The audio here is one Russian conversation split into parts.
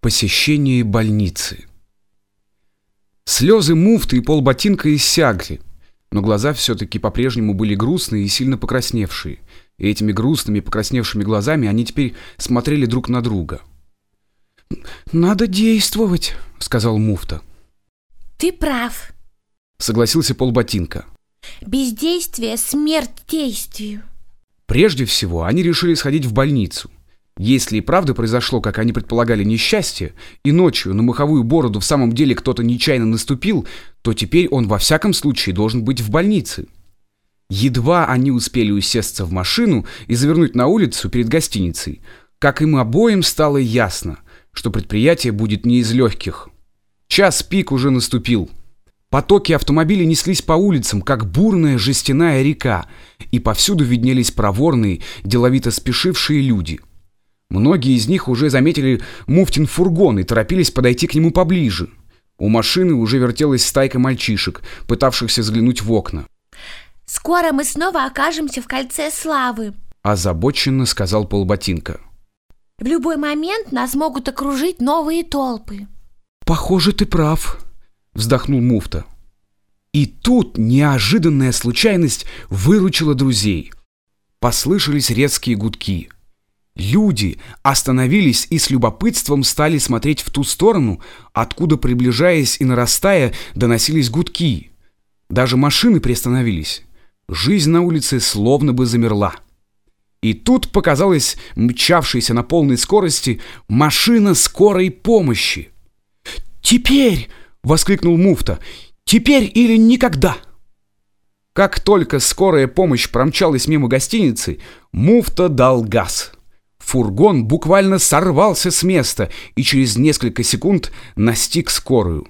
Посещение больницы. Слезы муфты и полботинка иссякли, но глаза все-таки по-прежнему были грустные и сильно покрасневшие, и этими грустными покрасневшими глазами они теперь смотрели друг на друга. «Надо действовать», — сказал муфта. Ты прав. Согласился полботинка. Бездействие — смерть действию. Прежде всего, они решили сходить в больницу. Если и правда произошло, как они предполагали, несчастье, и ночью на маховую бороду в самом деле кто-то нечаянно наступил, то теперь он во всяком случае должен быть в больнице. Едва они успели усесться в машину и завернуть на улицу перед гостиницей, как им обоим стало ясно, что предприятие будет не из легких. Час пик уже наступил. Потоки автомобилей неслись по улицам, как бурная жестяная река, и повсюду виднелись проворные, деловито спешившие люди – Многие из них уже заметили муфтин фургон и торопились подойти к нему поближе. У машины уже вертелась стайка мальчишек, пытавшихся взглянуть в окна. «Скоро мы снова окажемся в кольце славы», — озабоченно сказал полботинка. «В любой момент нас могут окружить новые толпы». «Похоже, ты прав», — вздохнул муфта. И тут неожиданная случайность выручила друзей. Послышались резкие гудки — Люди остановились и с любопытством стали смотреть в ту сторону, откуда, приближаясь и нарастая, доносились гудки. Даже машины приостановились. Жизнь на улице словно бы замерла. И тут показалась мчавшаяся на полной скорости машина скорой помощи. «Теперь!» — воскликнул муфта. «Теперь или никогда!» Как только скорая помощь промчалась мимо гостиницы, муфта дал газ — Фургон буквально сорвался с места и через несколько секунд настиг скорую.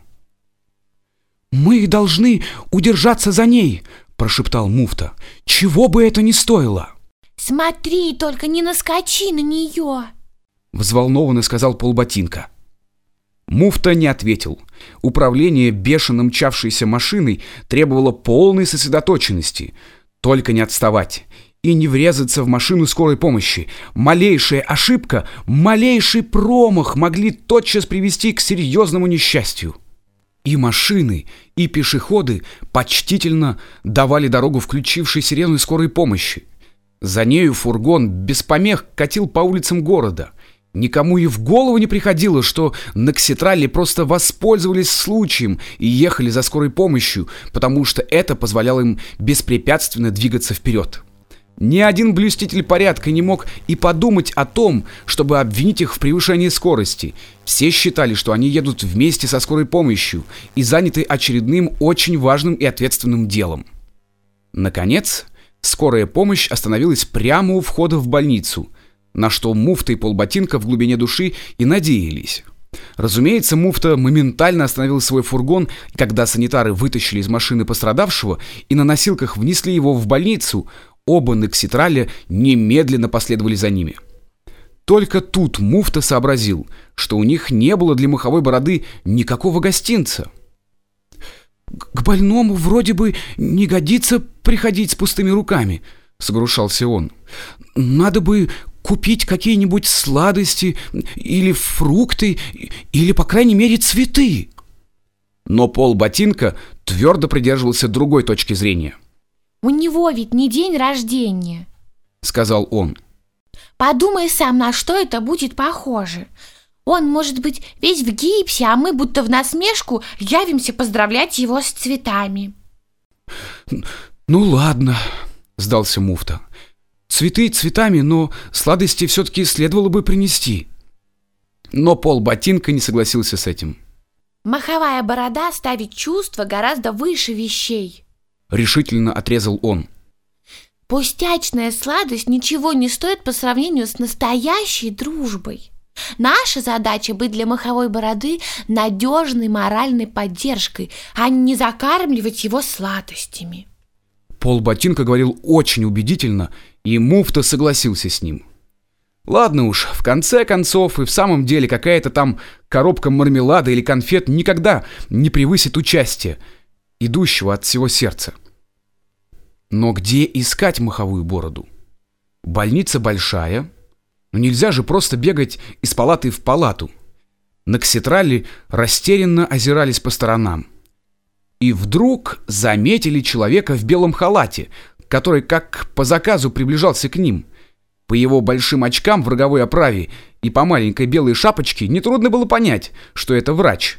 «Мы должны удержаться за ней!» – прошептал муфта. «Чего бы это ни стоило!» «Смотри, только не наскочи на нее!» – взволнованно сказал полботинка. Муфта не ответил. Управление бешено мчавшейся машиной требовало полной сосредоточенности. Только не отставать и не врезаться в машину скорой помощи. Малейшая ошибка, малейший промах могли тотчас привести к серьезному несчастью. И машины, и пешеходы почтительно давали дорогу включившей сирену скорой помощи. За нею фургон без помех катил по улицам города. Никому и в голову не приходило, что Нокситрали просто воспользовались случаем и ехали за скорой помощью, потому что это позволяло им беспрепятственно двигаться вперед. Ни один блюститель порядка не мог и подумать о том, чтобы обвинить их в превышении скорости. Все считали, что они едут вместе со скорой помощью и заняты очередным очень важным и ответственным делом. Наконец, скорая помощь остановилась прямо у входа в больницу, на что муфта и полботинка в глубине души и надеялись. Разумеется, муфта моментально остановил свой фургон, когда санитары вытащили из машины пострадавшего и на носилках внесли его в больницу, Оба Некситраля немедленно последовали за ними. Только тут муфта сообразил, что у них не было для маховой бороды никакого гостинца. «К больному вроде бы не годится приходить с пустыми руками», — согрушался он. «Надо бы купить какие-нибудь сладости или фрукты, или, по крайней мере, цветы». Но Пол Ботинка твердо придерживался другой точки зрения — у него ведь не день рождения, сказал он. Подумай сам, на что это будет похоже. Он может быть весь в гипсе, а мы будто в насмешку явимся поздравлять его с цветами. Ну ладно, сдался муфта. Цветы цветами, но сладости все-таки следовало бы принести. Но Пол Ботинка не согласился с этим. Маховая борода ставит чувства гораздо выше вещей. — решительно отрезал он. «Пустячная сладость ничего не стоит по сравнению с настоящей дружбой. Наша задача быть для маховой бороды надежной моральной поддержкой, а не закармливать его сладостями». Пол Ботинка говорил очень убедительно, и муфта согласился с ним. Ладно уж, в конце концов и в самом деле какая-то там коробка мармелада или конфет никогда не превысит участие — идущего от всего сердца. Но где искать маховую бороду? Больница большая, но нельзя же просто бегать из палаты в палату. Накситрали растерянно озирались по сторонам. И вдруг заметили человека в белом халате, который как по заказу приближался к ним. По его большим очкам в роговой оправе и по маленькой белой шапочке нетрудно было понять, что это врач.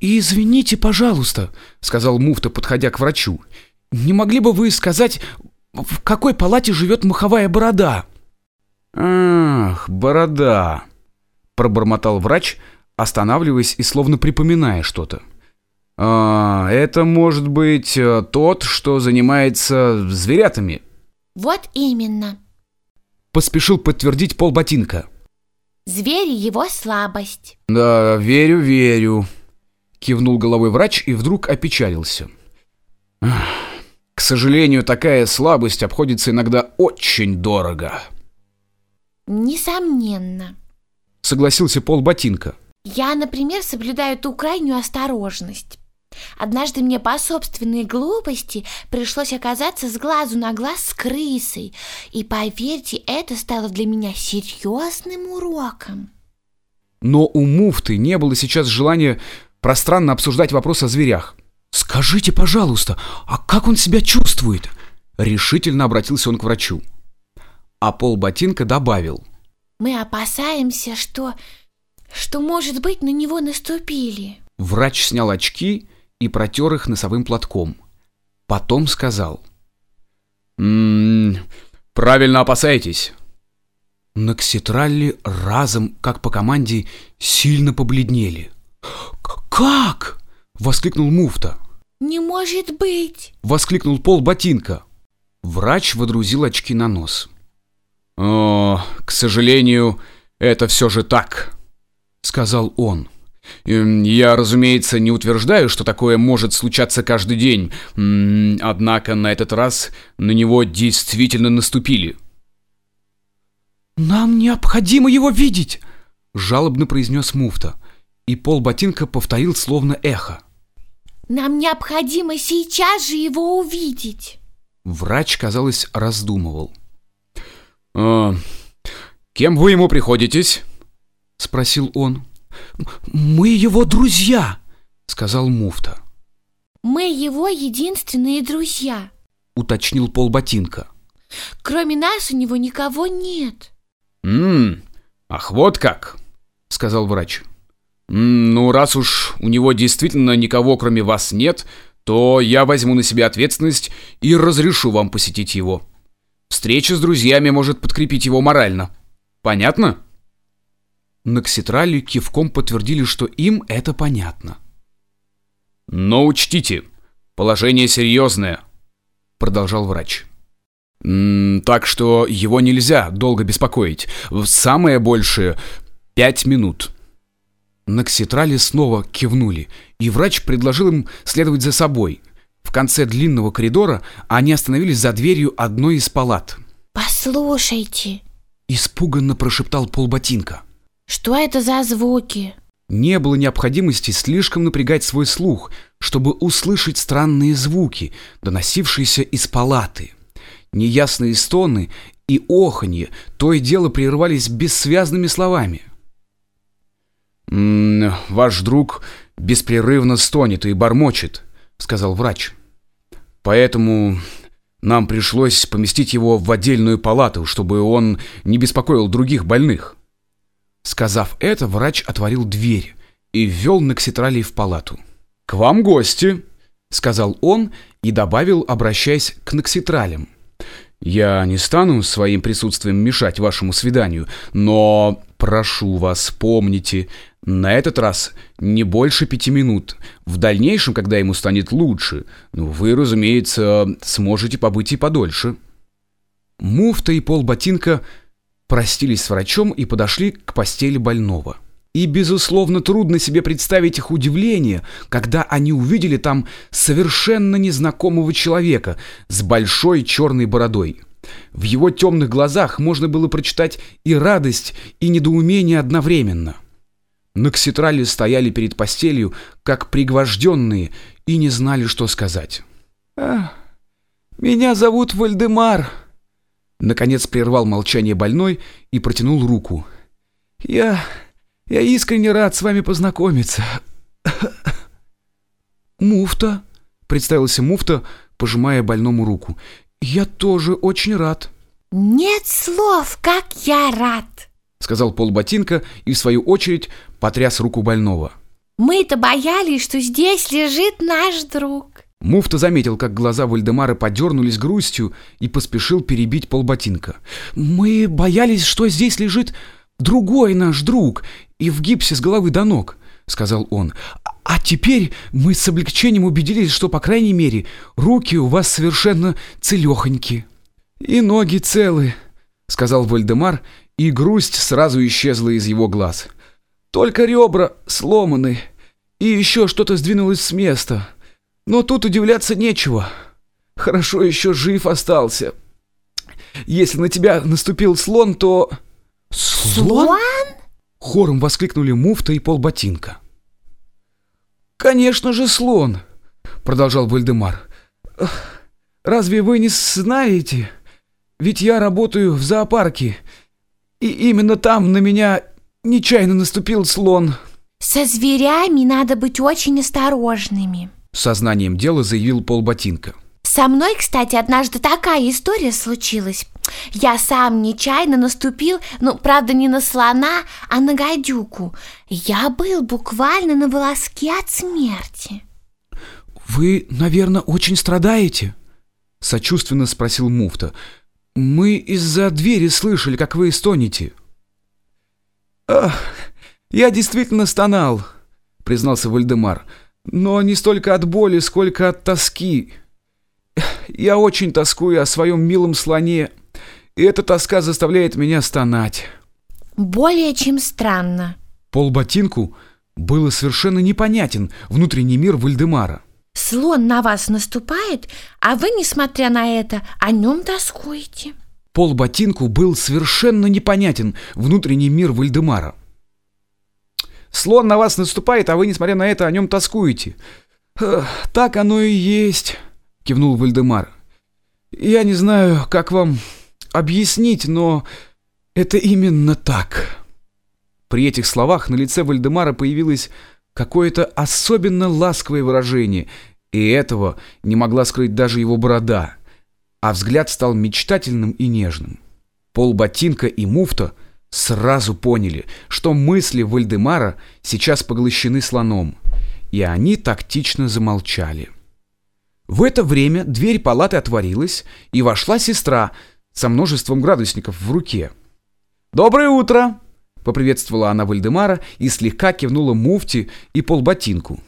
«Извините, пожалуйста», — сказал муфта, подходя к врачу. «Не могли бы вы сказать, в какой палате живет маховая борода?» «Ах, борода», — пробормотал врач, останавливаясь и словно припоминая что-то. А, это может быть э, тот, что занимается зверятами. Вот именно. Поспешил подтвердить полботинка. Звери его слабость. Да, верю, верю. Кивнул головой врач и вдруг опечалился. К сожалению, такая слабость обходится иногда очень дорого. Несомненно. Согласился полботинка. Я, например, соблюдаю ту крайнюю осторожность. Однажды мне по собственной глупости пришлось оказаться с глазу на глаз с крысой, и поверьте, это стало для меня серьезным уроком. Но у муфты не было сейчас желания пространно обсуждать вопрос о зверях. «Скажите, пожалуйста, а как он себя чувствует?» Решительно обратился он к врачу. А Пол Ботинка добавил. «Мы опасаемся, что... что, может быть, на него наступили». Врач снял очки и протер их носовым платком. Потом сказал. «М -м, «Правильно опасаетесь». Накситралли разом, как по команде, сильно побледнели. «Как?» — воскликнул муфта. «Не может быть!» — воскликнул Пол Ботинка. Врач водрузил очки на нос. «О, к сожалению, это все же так», — сказал он. Эм, я, разумеется, не утверждаю, что такое может случаться каждый день, однако на этот раз на него действительно наступили. «Нам необходимо его видеть!» — жалобно произнес муфта, и пол ботинка повторил словно эхо. «Нам необходимо сейчас же его увидеть!» Врач, казалось, раздумывал. «А, «Кем вы ему приходитесь?» — спросил он. «Мы его друзья», — сказал муфта. «Мы его единственные друзья», — уточнил полботинка. «Кроме нас у него никого нет». «Ммм, ах вот как», — сказал врач. «Ну, раз уж у него действительно никого кроме вас нет, то я возьму на себя ответственность и разрешу вам посетить его. Встреча с друзьями может подкрепить его морально. Понятно?» Накситрали кивком подтвердили, что им это понятно. «Но учтите, положение серьезное», — продолжал врач. «М -м, «Так что его нельзя долго беспокоить. Самое большее — пять минут». Накситрали снова кивнули, и врач предложил им следовать за собой. В конце длинного коридора они остановились за дверью одной из палат. «Послушайте», — испуганно прошептал полботинка. Что это за звуки? Не было необходимости слишком напрягать свой слух, чтобы услышать странные звуки, доносившиеся из палаты. Неясные стоны и оханье то и дело прерывались бессвязными словами. «М -м, «Ваш друг беспрерывно стонет и бормочет», — сказал врач. «Поэтому нам пришлось поместить его в отдельную палату, чтобы он не беспокоил других больных». Сказав это, врач отворил дверь и ввел Нокситралий в палату. «К вам гости!» — сказал он и добавил, обращаясь к Нокситралям. «Я не стану своим присутствием мешать вашему свиданию, но прошу вас, помните, на этот раз не больше пяти минут. В дальнейшем, когда ему станет лучше, ну, вы, разумеется, сможете побыть и подольше». Муфта и полботинка простились с врачом и подошли к постели больного. И, безусловно, трудно себе представить их удивление, когда они увидели там совершенно незнакомого человека с большой черной бородой. В его темных глазах можно было прочитать и радость, и недоумение одновременно. Накситрали стояли перед постелью, как пригвожденные, и не знали, что сказать. «Меня зовут Вальдемар», Наконец прервал молчание больной и протянул руку. «Я Я искренне рад с вами познакомиться. Муфта, представился Муфта, пожимая больному руку. Я тоже очень рад. Нет слов, как я рад, сказал полботинка и в свою очередь потряс руку больного. Мы-то боялись, что здесь лежит наш друг. Муфта заметил, как глаза Вальдемара подернулись грустью и поспешил перебить полботинка. «Мы боялись, что здесь лежит другой наш друг и в гипсе с головы до ног», — сказал он. «А теперь мы с облегчением убедились, что, по крайней мере, руки у вас совершенно целехоньки». «И ноги целы», — сказал Вальдемар, и грусть сразу исчезла из его глаз. «Только ребра сломаны, и еще что-то сдвинулось с места». Но тут удивляться нечего. Хорошо еще жив остался. Если на тебя наступил слон, то... Слон? Хором воскликнули муфта и полботинка. «Конечно же слон!» — продолжал Вальдемар. «Разве вы не знаете? Ведь я работаю в зоопарке, и именно там на меня нечаянно наступил слон». «Со зверями надо быть очень осторожными», Сознанием дела заявил полботинка. Со мной, кстати, однажды такая история случилась. Я сам нечаянно наступил, ну, правда, не на слона, а на гадюку. Я был буквально на волоске от смерти. «Вы, наверное, очень страдаете?» — сочувственно спросил муфта. «Мы из-за двери слышали, как вы стонете». «Ах, я действительно стонал», — признался Вальдемар. Но не столько от боли, сколько от тоски. Я очень тоскую о своем милом слоне, и эта тоска заставляет меня стонать. Более чем странно. Полботинку был совершенно непонятен внутренний мир Вальдемара. Слон на вас наступает, а вы, несмотря на это, о нем тоскуете. Полботинку был совершенно непонятен внутренний мир Вальдемара. Слон на вас наступает, а вы, несмотря на это, о нем тоскуете. Так оно и есть, кивнул Вальдемар. Я не знаю, как вам объяснить, но это именно так. При этих словах на лице Вальдемара появилось какое-то особенно ласковое выражение, и этого не могла скрыть даже его борода, а взгляд стал мечтательным и нежным. Пол ботинка и муфта — сразу поняли, что мысли Вальдемара сейчас поглощены слоном, и они тактично замолчали. В это время дверь палаты отворилась, и вошла сестра со множеством градусников в руке. «Доброе утро!» — поприветствовала она Вальдемара и слегка кивнула муфти и полботинку.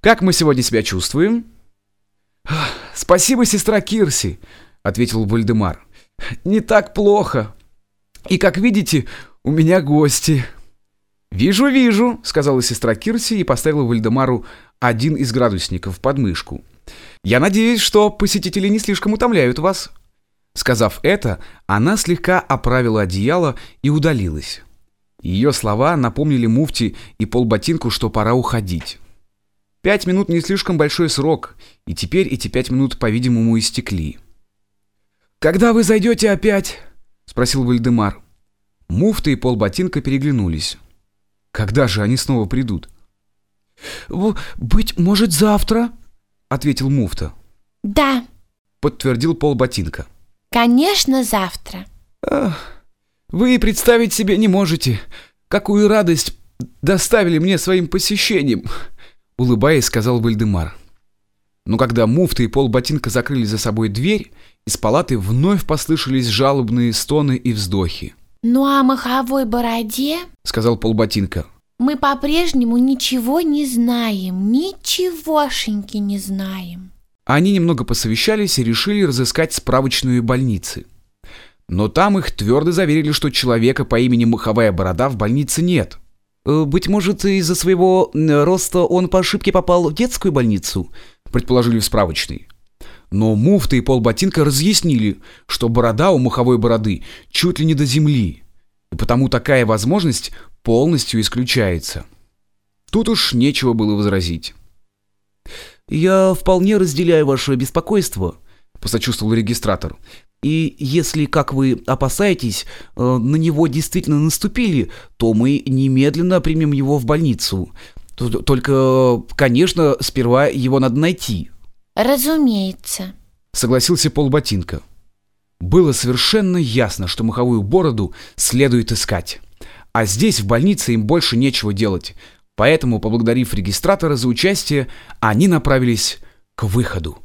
«Как мы сегодня себя чувствуем?» «Спасибо, сестра Кирси», — ответил Вальдемар. «Не так плохо. И, как видите, у меня гости». «Вижу, вижу», — сказала сестра Кирси и поставила Вальдемару один из градусников под мышку. «Я надеюсь, что посетители не слишком утомляют вас». Сказав это, она слегка оправила одеяло и удалилась. Ее слова напомнили муфти и полботинку, что пора уходить. Пять минут не слишком большой срок, и теперь эти пять минут, по-видимому, истекли. «Когда вы зайдете опять?» — спросил Вальдемар. Муфта и полботинка переглянулись. Когда же они снова придут? «Быть может, завтра?» — ответил муфта. «Да», — подтвердил полботинка. «Конечно, завтра». Ах, «Вы представить себе не можете, какую радость доставили мне своим посещением», — улыбаясь, сказал Вальдемар. Но когда муфта и полботинка закрыли за собой дверь, из палаты вновь послышались жалобные стоны и вздохи. «Ну а маховой бороде?» — сказал полботинка. «Мы по-прежнему ничего не знаем, ничегошеньки не знаем». Они немного посовещались и решили разыскать справочную больницы. Но там их твердо заверили, что человека по имени Маховая Борода в больнице нет. «Э, «Быть может, из-за своего роста он по ошибке попал в детскую больницу?» — предположили в справочной. Но муфта и полботинка разъяснили, что борода у муховой бороды чуть ли не до земли, и потому такая возможность полностью исключается. Тут уж нечего было возразить. «Я вполне разделяю ваше беспокойство», — посочувствовал регистратор. И если, как вы опасаетесь, э, на него действительно наступили, то мы немедленно примем его в больницу. Только, конечно, сперва его надо найти. Разумеется. Согласился полботинка. Было совершенно ясно, что маховую бороду следует искать. А здесь, в больнице, им больше нечего делать. Поэтому, поблагодарив регистратора за участие, они направились к выходу.